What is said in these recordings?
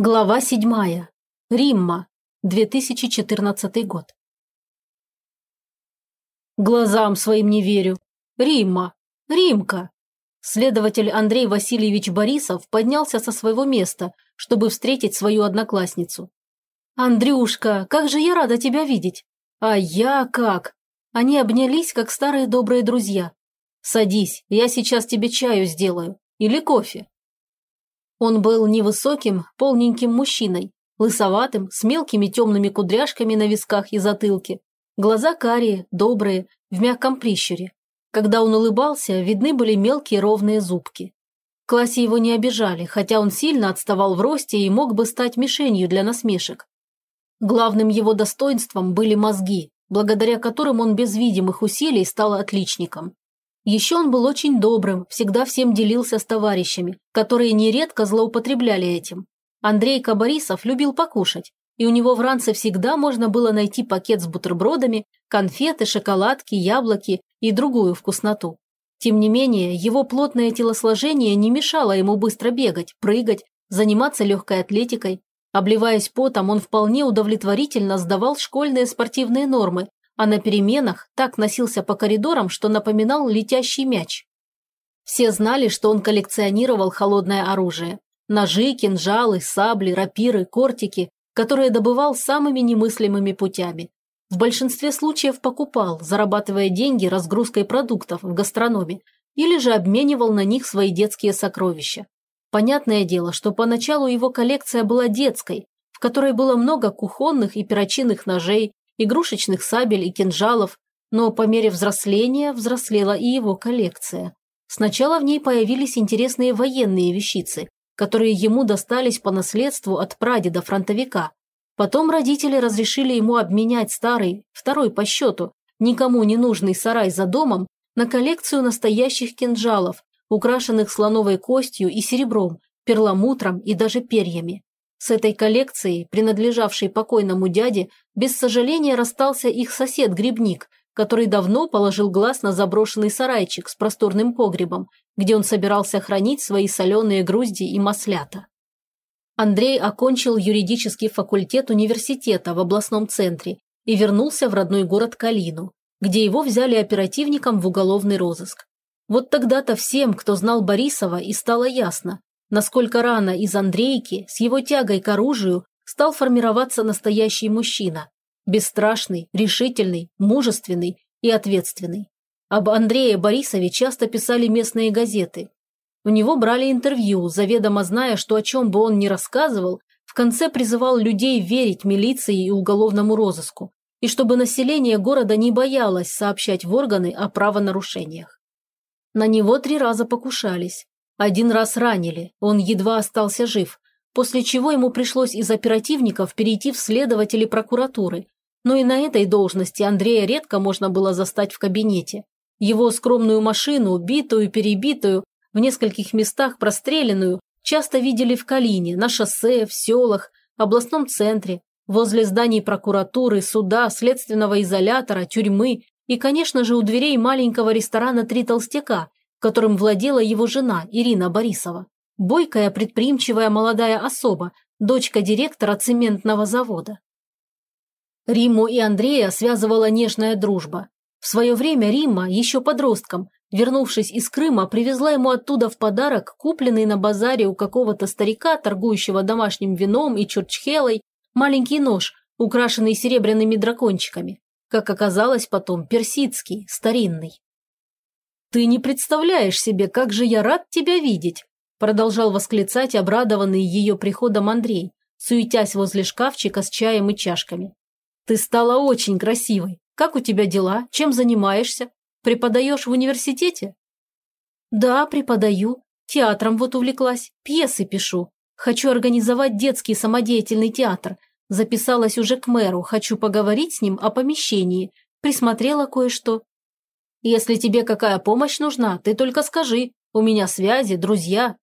Глава седьмая. Римма. 2014 год. Глазам своим не верю. Римма. Римка. Следователь Андрей Васильевич Борисов поднялся со своего места, чтобы встретить свою одноклассницу. «Андрюшка, как же я рада тебя видеть!» «А я как!» Они обнялись, как старые добрые друзья. «Садись, я сейчас тебе чаю сделаю. Или кофе». Он был невысоким, полненьким мужчиной, лысоватым, с мелкими темными кудряшками на висках и затылке. Глаза карие, добрые, в мягком прищуре. Когда он улыбался, видны были мелкие ровные зубки. В классе его не обижали, хотя он сильно отставал в росте и мог бы стать мишенью для насмешек. Главным его достоинством были мозги, благодаря которым он без видимых усилий стал отличником. Еще он был очень добрым, всегда всем делился с товарищами, которые нередко злоупотребляли этим. Андрейка Борисов любил покушать, и у него в ранце всегда можно было найти пакет с бутербродами, конфеты, шоколадки, яблоки и другую вкусноту. Тем не менее, его плотное телосложение не мешало ему быстро бегать, прыгать, заниматься легкой атлетикой. Обливаясь потом, он вполне удовлетворительно сдавал школьные спортивные нормы а на переменах так носился по коридорам, что напоминал летящий мяч. Все знали, что он коллекционировал холодное оружие. Ножи, кинжалы, сабли, рапиры, кортики, которые добывал самыми немыслимыми путями. В большинстве случаев покупал, зарабатывая деньги разгрузкой продуктов в гастрономе, или же обменивал на них свои детские сокровища. Понятное дело, что поначалу его коллекция была детской, в которой было много кухонных и перочинных ножей, игрушечных сабель и кинжалов, но по мере взросления взрослела и его коллекция. Сначала в ней появились интересные военные вещицы, которые ему достались по наследству от прадеда-фронтовика. Потом родители разрешили ему обменять старый, второй по счету, никому не нужный сарай за домом на коллекцию настоящих кинжалов, украшенных слоновой костью и серебром, перламутром и даже перьями. С этой коллекцией, принадлежавшей покойному дяде, без сожаления расстался их сосед-грибник, который давно положил глаз на заброшенный сарайчик с просторным погребом, где он собирался хранить свои соленые грузди и маслята. Андрей окончил юридический факультет университета в областном центре и вернулся в родной город Калину, где его взяли оперативником в уголовный розыск. Вот тогда-то всем, кто знал Борисова, и стало ясно, насколько рано из Андрейки с его тягой к оружию стал формироваться настоящий мужчина. Бесстрашный, решительный, мужественный и ответственный. Об Андрее Борисове часто писали местные газеты. У него брали интервью, заведомо зная, что о чем бы он ни рассказывал, в конце призывал людей верить милиции и уголовному розыску, и чтобы население города не боялось сообщать в органы о правонарушениях. На него три раза покушались, один раз ранили, он едва остался жив, после чего ему пришлось из оперативников перейти в следователи прокуратуры. Но и на этой должности Андрея редко можно было застать в кабинете. Его скромную машину, битую, перебитую, в нескольких местах простреленную, часто видели в Калине, на шоссе, в селах, областном центре, возле зданий прокуратуры, суда, следственного изолятора, тюрьмы и, конечно же, у дверей маленького ресторана «Три толстяка», которым владела его жена Ирина Борисова. Бойкая, предприимчивая молодая особа, дочка директора цементного завода. Риму и Андрея связывала нежная дружба. В свое время Римма, еще подростком, вернувшись из Крыма, привезла ему оттуда в подарок купленный на базаре у какого-то старика, торгующего домашним вином и чурчхелой, маленький нож, украшенный серебряными дракончиками. Как оказалось потом, персидский, старинный. «Ты не представляешь себе, как же я рад тебя видеть!» Продолжал восклицать обрадованный ее приходом Андрей, суетясь возле шкафчика с чаем и чашками. «Ты стала очень красивой. Как у тебя дела? Чем занимаешься? Преподаешь в университете?» «Да, преподаю. Театром вот увлеклась. Пьесы пишу. Хочу организовать детский самодеятельный театр. Записалась уже к мэру. Хочу поговорить с ним о помещении. Присмотрела кое-что. Если тебе какая помощь нужна, ты только скажи. У меня связи, друзья».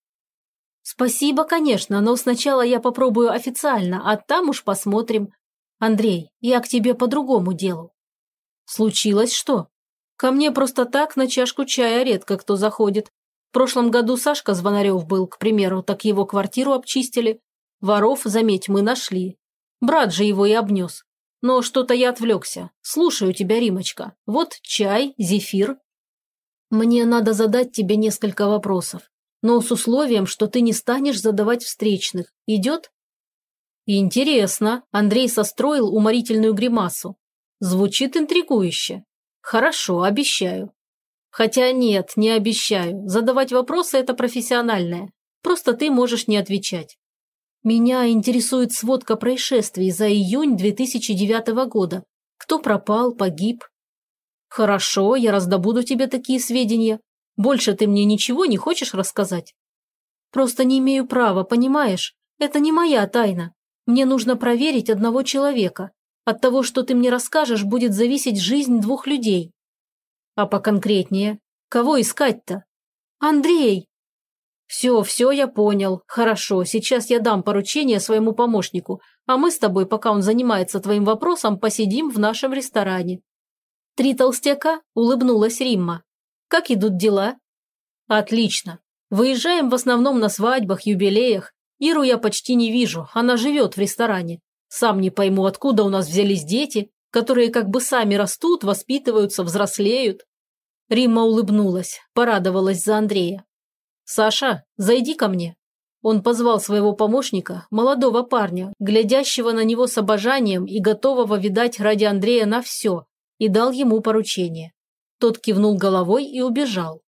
«Спасибо, конечно, но сначала я попробую официально, а там уж посмотрим. Андрей, я к тебе по другому делу». «Случилось что?» «Ко мне просто так на чашку чая редко кто заходит. В прошлом году Сашка Звонарев был, к примеру, так его квартиру обчистили. Воров, заметь, мы нашли. Брат же его и обнес. Но что-то я отвлекся. Слушаю тебя, Римочка. Вот чай, зефир. Мне надо задать тебе несколько вопросов, но с условием, что ты не станешь задавать встречных. Идет? Интересно. Андрей состроил уморительную гримасу. Звучит интригующе. Хорошо, обещаю. Хотя нет, не обещаю. Задавать вопросы – это профессиональное. Просто ты можешь не отвечать. Меня интересует сводка происшествий за июнь 2009 года. Кто пропал, погиб. Хорошо, я раздобуду тебе такие сведения. Больше ты мне ничего не хочешь рассказать? Просто не имею права, понимаешь? Это не моя тайна. Мне нужно проверить одного человека. От того, что ты мне расскажешь, будет зависеть жизнь двух людей. А поконкретнее? Кого искать-то? Андрей! «Все, все, я понял. Хорошо, сейчас я дам поручение своему помощнику, а мы с тобой, пока он занимается твоим вопросом, посидим в нашем ресторане». «Три толстяка?» – улыбнулась Римма. «Как идут дела?» «Отлично. Выезжаем в основном на свадьбах, юбилеях. Иру я почти не вижу, она живет в ресторане. Сам не пойму, откуда у нас взялись дети, которые как бы сами растут, воспитываются, взрослеют». Римма улыбнулась, порадовалась за Андрея. «Саша, зайди ко мне». Он позвал своего помощника, молодого парня, глядящего на него с обожанием и готового видать ради Андрея на все, и дал ему поручение. Тот кивнул головой и убежал.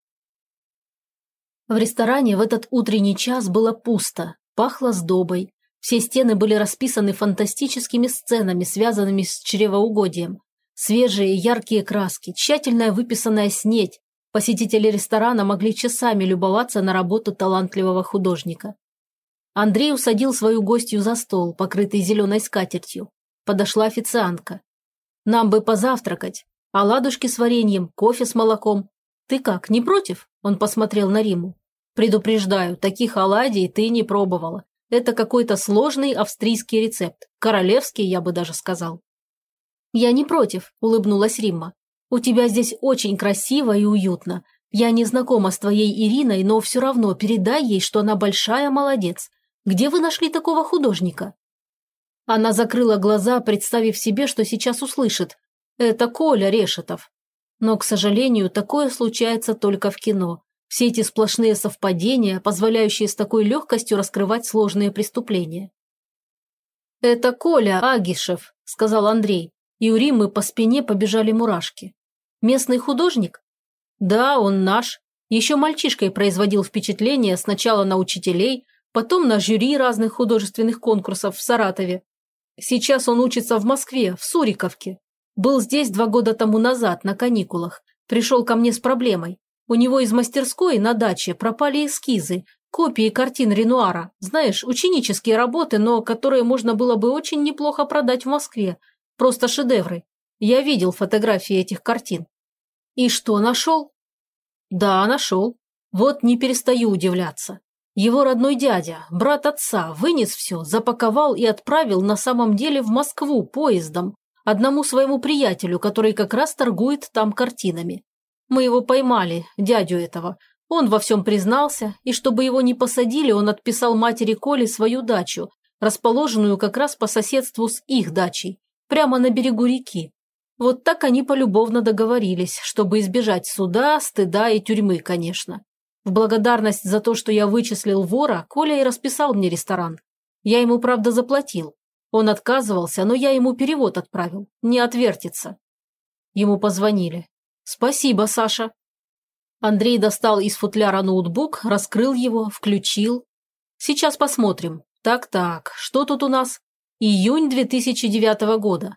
В ресторане в этот утренний час было пусто, пахло сдобой. Все стены были расписаны фантастическими сценами, связанными с чревоугодием. Свежие яркие краски, тщательная выписанная снеть, Посетители ресторана могли часами любоваться на работу талантливого художника. Андрей усадил свою гостью за стол, покрытый зеленой скатертью. Подошла официантка. «Нам бы позавтракать. Оладушки с вареньем, кофе с молоком. Ты как, не против?» Он посмотрел на Риму. «Предупреждаю, таких оладий ты не пробовала. Это какой-то сложный австрийский рецепт. Королевский, я бы даже сказал». «Я не против», – улыбнулась Римма. У тебя здесь очень красиво и уютно. Я не знакома с твоей Ириной, но все равно передай ей, что она большая молодец. Где вы нашли такого художника?» Она закрыла глаза, представив себе, что сейчас услышит. «Это Коля Решетов». Но, к сожалению, такое случается только в кино. Все эти сплошные совпадения, позволяющие с такой легкостью раскрывать сложные преступления. «Это Коля Агишев», – сказал Андрей, и у Римы по спине побежали мурашки. Местный художник? Да, он наш. Еще мальчишкой производил впечатление сначала на учителей, потом на жюри разных художественных конкурсов в Саратове. Сейчас он учится в Москве, в Суриковке. Был здесь два года тому назад, на каникулах. Пришел ко мне с проблемой. У него из мастерской на даче пропали эскизы, копии картин Ренуара. Знаешь, ученические работы, но которые можно было бы очень неплохо продать в Москве. Просто шедевры. Я видел фотографии этих картин. И что, нашел? Да, нашел. Вот не перестаю удивляться. Его родной дядя, брат отца, вынес все, запаковал и отправил на самом деле в Москву поездом, одному своему приятелю, который как раз торгует там картинами. Мы его поймали, дядю этого. Он во всем признался, и чтобы его не посадили, он отписал матери Коли свою дачу, расположенную как раз по соседству с их дачей, прямо на берегу реки. Вот так они полюбовно договорились, чтобы избежать суда, стыда и тюрьмы, конечно. В благодарность за то, что я вычислил вора, Коля и расписал мне ресторан. Я ему, правда, заплатил. Он отказывался, но я ему перевод отправил. Не отвертится. Ему позвонили. «Спасибо, Саша». Андрей достал из футляра ноутбук, раскрыл его, включил. «Сейчас посмотрим. Так-так, что тут у нас? Июнь 2009 года.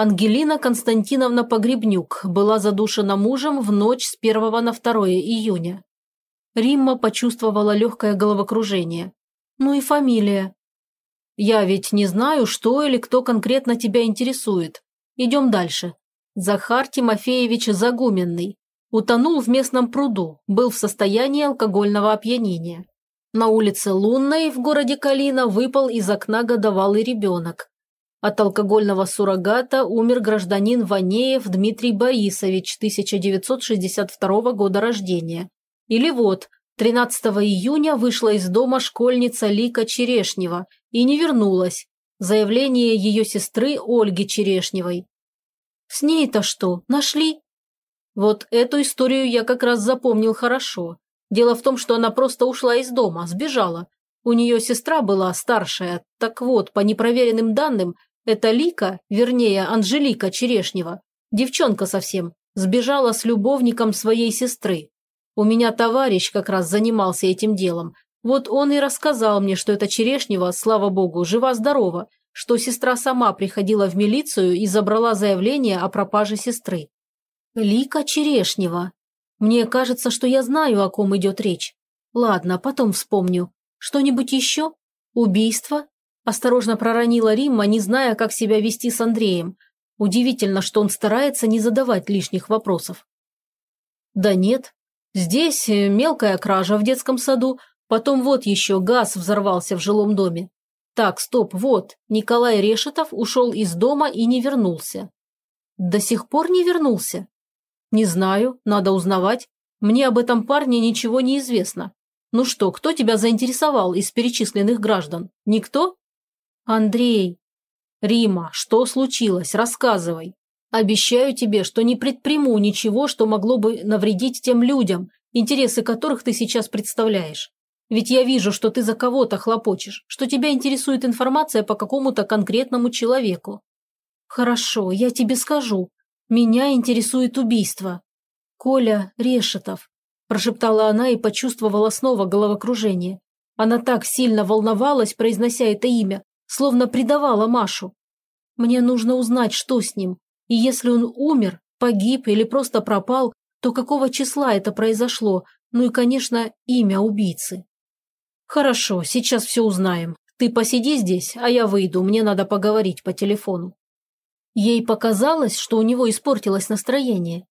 Ангелина Константиновна Погребнюк была задушена мужем в ночь с 1 на 2 июня. Римма почувствовала легкое головокружение. Ну и фамилия. Я ведь не знаю, что или кто конкретно тебя интересует. Идем дальше. Захар Тимофеевич Загуменный. Утонул в местном пруду, был в состоянии алкогольного опьянения. На улице Лунной в городе Калина выпал из окна годовалый ребенок. От алкогольного суррогата умер гражданин Ванеев Дмитрий Борисович, 1962 года рождения. Или вот, 13 июня вышла из дома школьница Лика Черешнева и не вернулась. Заявление ее сестры Ольги Черешневой. С ней-то что, нашли? Вот эту историю я как раз запомнил хорошо. Дело в том, что она просто ушла из дома, сбежала. У нее сестра была старшая. Так вот, по непроверенным данным, эта Лика, вернее, Анжелика Черешнева, девчонка совсем, сбежала с любовником своей сестры. У меня товарищ как раз занимался этим делом. Вот он и рассказал мне, что эта Черешнева, слава богу, жива-здорова, что сестра сама приходила в милицию и забрала заявление о пропаже сестры. Лика Черешнева. Мне кажется, что я знаю, о ком идет речь. Ладно, потом вспомню. Что-нибудь еще? Убийство? Осторожно проронила Римма, не зная, как себя вести с Андреем. Удивительно, что он старается не задавать лишних вопросов. Да нет. Здесь э, мелкая кража в детском саду, потом вот еще газ взорвался в жилом доме. Так, стоп, вот, Николай Решетов ушел из дома и не вернулся. До сих пор не вернулся? Не знаю, надо узнавать. Мне об этом парне ничего не известно. Ну что, кто тебя заинтересовал из перечисленных граждан? Никто? Андрей. Рима, что случилось? Рассказывай. Обещаю тебе, что не предприму ничего, что могло бы навредить тем людям, интересы которых ты сейчас представляешь. Ведь я вижу, что ты за кого-то хлопочешь, что тебя интересует информация по какому-то конкретному человеку. Хорошо, я тебе скажу. Меня интересует убийство. Коля Решетов прошептала она и почувствовала снова головокружение. Она так сильно волновалась, произнося это имя, словно предавала Машу. Мне нужно узнать, что с ним. И если он умер, погиб или просто пропал, то какого числа это произошло, ну и, конечно, имя убийцы. Хорошо, сейчас все узнаем. Ты посиди здесь, а я выйду, мне надо поговорить по телефону. Ей показалось, что у него испортилось настроение.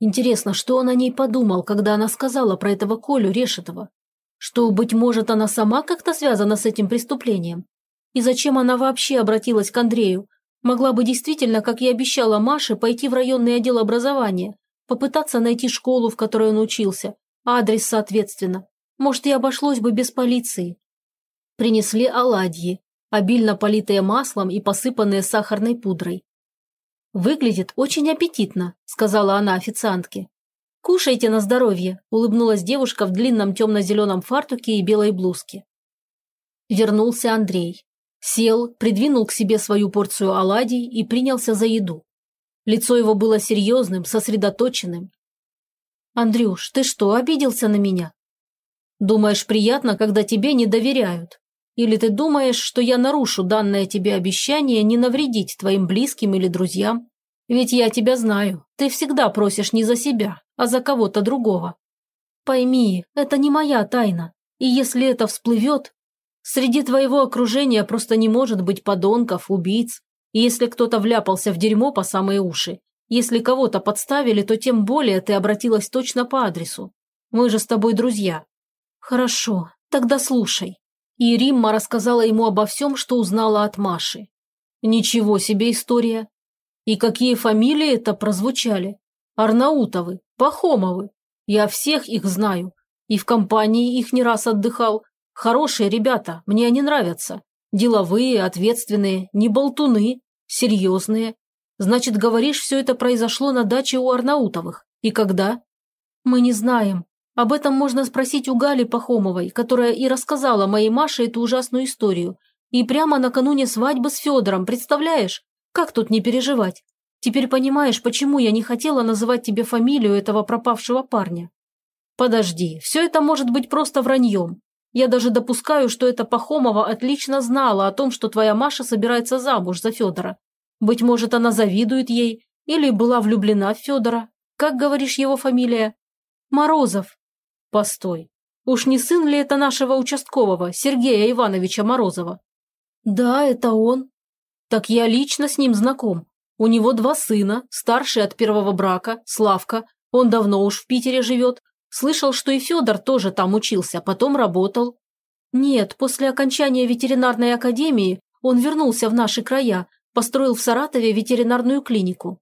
Интересно, что он о ней подумал, когда она сказала про этого Колю Решетова? Что, быть может, она сама как-то связана с этим преступлением? И зачем она вообще обратилась к Андрею? Могла бы действительно, как и обещала Маше, пойти в районный отдел образования, попытаться найти школу, в которой он учился, адрес соответственно. Может, и обошлось бы без полиции. Принесли оладьи, обильно политые маслом и посыпанные сахарной пудрой. «Выглядит очень аппетитно», – сказала она официантке. «Кушайте на здоровье», – улыбнулась девушка в длинном темно-зеленом фартуке и белой блузке. Вернулся Андрей. Сел, придвинул к себе свою порцию оладий и принялся за еду. Лицо его было серьезным, сосредоточенным. «Андрюш, ты что, обиделся на меня?» «Думаешь, приятно, когда тебе не доверяют? Или ты думаешь, что я нарушу данное тебе обещание не навредить твоим близким или друзьям? Ведь я тебя знаю. Ты всегда просишь не за себя, а за кого-то другого. Пойми, это не моя тайна. И если это всплывет, среди твоего окружения просто не может быть подонков, убийц. И если кто-то вляпался в дерьмо по самые уши, если кого-то подставили, то тем более ты обратилась точно по адресу. Мы же с тобой друзья. Хорошо, тогда слушай и Римма рассказала ему обо всем, что узнала от Маши. Ничего себе история. И какие фамилии это прозвучали. Арнаутовы, Пахомовы. Я всех их знаю. И в компании их не раз отдыхал. Хорошие ребята, мне они нравятся. Деловые, ответственные, не болтуны, серьезные. Значит, говоришь, все это произошло на даче у Арнаутовых. И когда? Мы не знаем. Об этом можно спросить у Гали Пахомовой, которая и рассказала моей Маше эту ужасную историю. И прямо накануне свадьбы с Федором, представляешь? Как тут не переживать? Теперь понимаешь, почему я не хотела называть тебе фамилию этого пропавшего парня? Подожди, все это может быть просто враньем. Я даже допускаю, что эта Пахомова отлично знала о том, что твоя Маша собирается замуж за Федора. Быть может, она завидует ей или была влюблена в Федора. Как говоришь его фамилия? Морозов. Постой. Уж не сын ли это нашего участкового, Сергея Ивановича Морозова? Да, это он. Так я лично с ним знаком. У него два сына, старший от первого брака, Славка. Он давно уж в Питере живет. Слышал, что и Федор тоже там учился, потом работал. Нет, после окончания ветеринарной академии он вернулся в наши края, построил в Саратове ветеринарную клинику.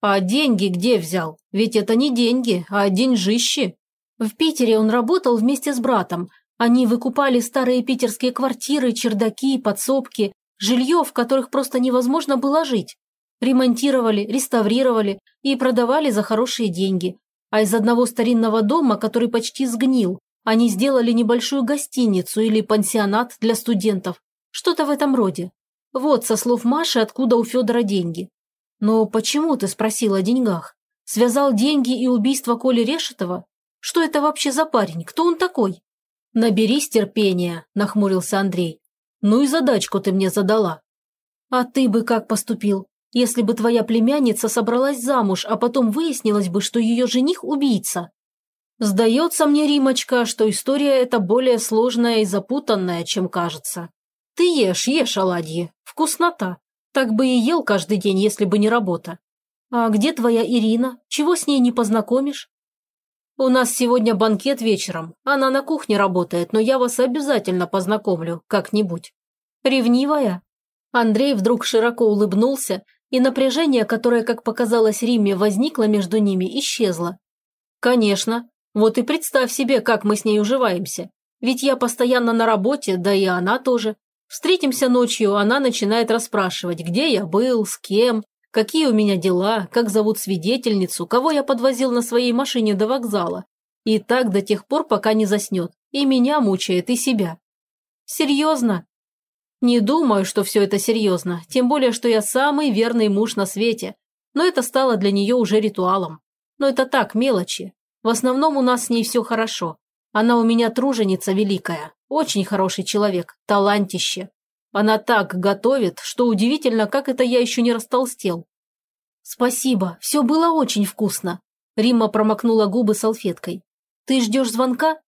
А деньги где взял? Ведь это не деньги, а деньжищи. В Питере он работал вместе с братом. Они выкупали старые питерские квартиры, чердаки, подсобки, жилье, в которых просто невозможно было жить. Ремонтировали, реставрировали и продавали за хорошие деньги. А из одного старинного дома, который почти сгнил, они сделали небольшую гостиницу или пансионат для студентов. Что-то в этом роде. Вот, со слов Маши, откуда у Федора деньги. Но почему ты спросил о деньгах? Связал деньги и убийство Коли Решетова? Что это вообще за парень? Кто он такой? Наберись терпения, нахмурился Андрей. Ну и задачку ты мне задала. А ты бы как поступил, если бы твоя племянница собралась замуж, а потом выяснилось бы, что ее жених убийца? Сдается мне, Римочка, что история эта более сложная и запутанная, чем кажется. Ты ешь, ешь оладьи. Вкуснота. Так бы и ел каждый день, если бы не работа. А где твоя Ирина? Чего с ней не познакомишь? У нас сегодня банкет вечером. Она на кухне работает, но я вас обязательно познакомлю как-нибудь. Ревнивая? Андрей вдруг широко улыбнулся, и напряжение, которое, как показалось Риме, возникло между ними, исчезло. Конечно. Вот и представь себе, как мы с ней уживаемся. Ведь я постоянно на работе, да и она тоже. Встретимся ночью, она начинает расспрашивать, где я был, с кем, какие у меня дела, как зовут свидетельницу, кого я подвозил на своей машине до вокзала. И так до тех пор, пока не заснет. И меня мучает, и себя. Серьезно? Не думаю, что все это серьезно, тем более, что я самый верный муж на свете. Но это стало для нее уже ритуалом. Но это так, мелочи. В основном у нас с ней все хорошо. Она у меня труженица великая, очень хороший человек, талантище. Она так готовит, что удивительно, как это я еще не растолстел. Спасибо, все было очень вкусно. Римма промокнула губы салфеткой. Ты ждешь звонка?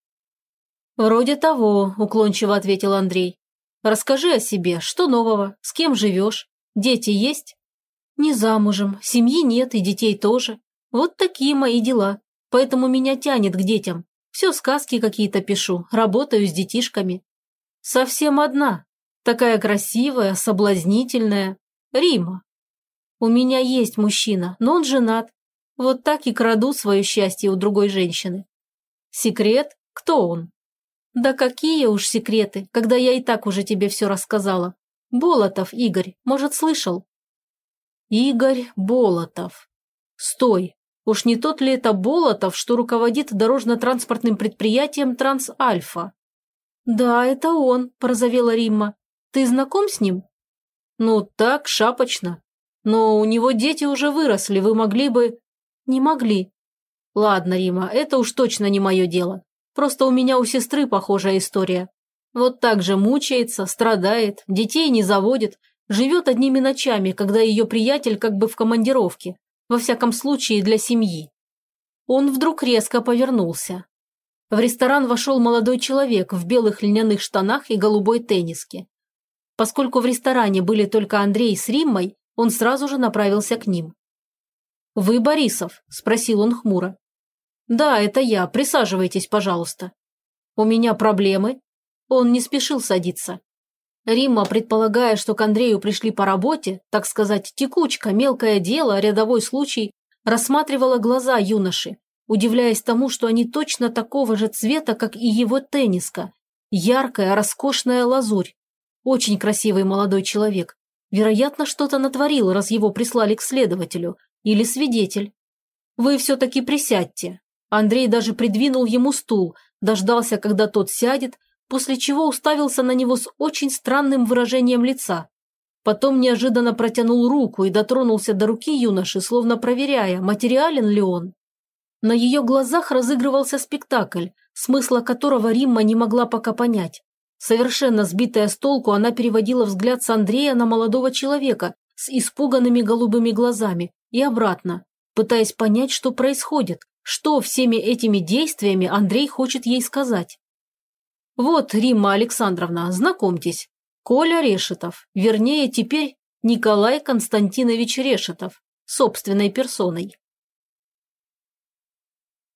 Вроде того, уклончиво ответил Андрей. Расскажи о себе, что нового, с кем живешь, дети есть? Не замужем, семьи нет и детей тоже. Вот такие мои дела. Поэтому меня тянет к детям. Все сказки какие-то пишу, работаю с детишками. Совсем одна. Такая красивая, соблазнительная. Рима. У меня есть мужчина, но он женат. Вот так и краду свое счастье у другой женщины. Секрет? Кто он? Да какие уж секреты, когда я и так уже тебе все рассказала. Болотов Игорь, может, слышал? Игорь Болотов. Стой, Уж не тот ли это Болотов, что руководит дорожно-транспортным предприятием «Трансальфа»? «Да, это он», – порозовела Римма. «Ты знаком с ним?» «Ну, так, шапочно. Но у него дети уже выросли, вы могли бы...» «Не могли». «Ладно, Рима, это уж точно не мое дело. Просто у меня у сестры похожая история. Вот так же мучается, страдает, детей не заводит, живет одними ночами, когда ее приятель как бы в командировке, во всяком случае, для семьи. Он вдруг резко повернулся. В ресторан вошел молодой человек в белых льняных штанах и голубой тенниске. Поскольку в ресторане были только Андрей с Риммой, он сразу же направился к ним. «Вы Борисов?» – спросил он хмуро. «Да, это я. Присаживайтесь, пожалуйста». «У меня проблемы?» Он не спешил садиться. Римма, предполагая, что к Андрею пришли по работе, так сказать, текучка, мелкое дело, рядовой случай, рассматривала глаза юноши, удивляясь тому, что они точно такого же цвета, как и его тенниска. Яркая, роскошная лазурь. Очень красивый молодой человек. Вероятно, что-то натворил, раз его прислали к следователю. Или свидетель. Вы все-таки присядьте. Андрей даже придвинул ему стул, дождался, когда тот сядет, после чего уставился на него с очень странным выражением лица. Потом неожиданно протянул руку и дотронулся до руки юноши, словно проверяя, материален ли он. На ее глазах разыгрывался спектакль, смысла которого Римма не могла пока понять. Совершенно сбитая с толку, она переводила взгляд с Андрея на молодого человека с испуганными голубыми глазами и обратно, пытаясь понять, что происходит, что всеми этими действиями Андрей хочет ей сказать. Вот, Римма Александровна, знакомьтесь. Коля Решетов, вернее, теперь Николай Константинович Решетов, собственной персоной.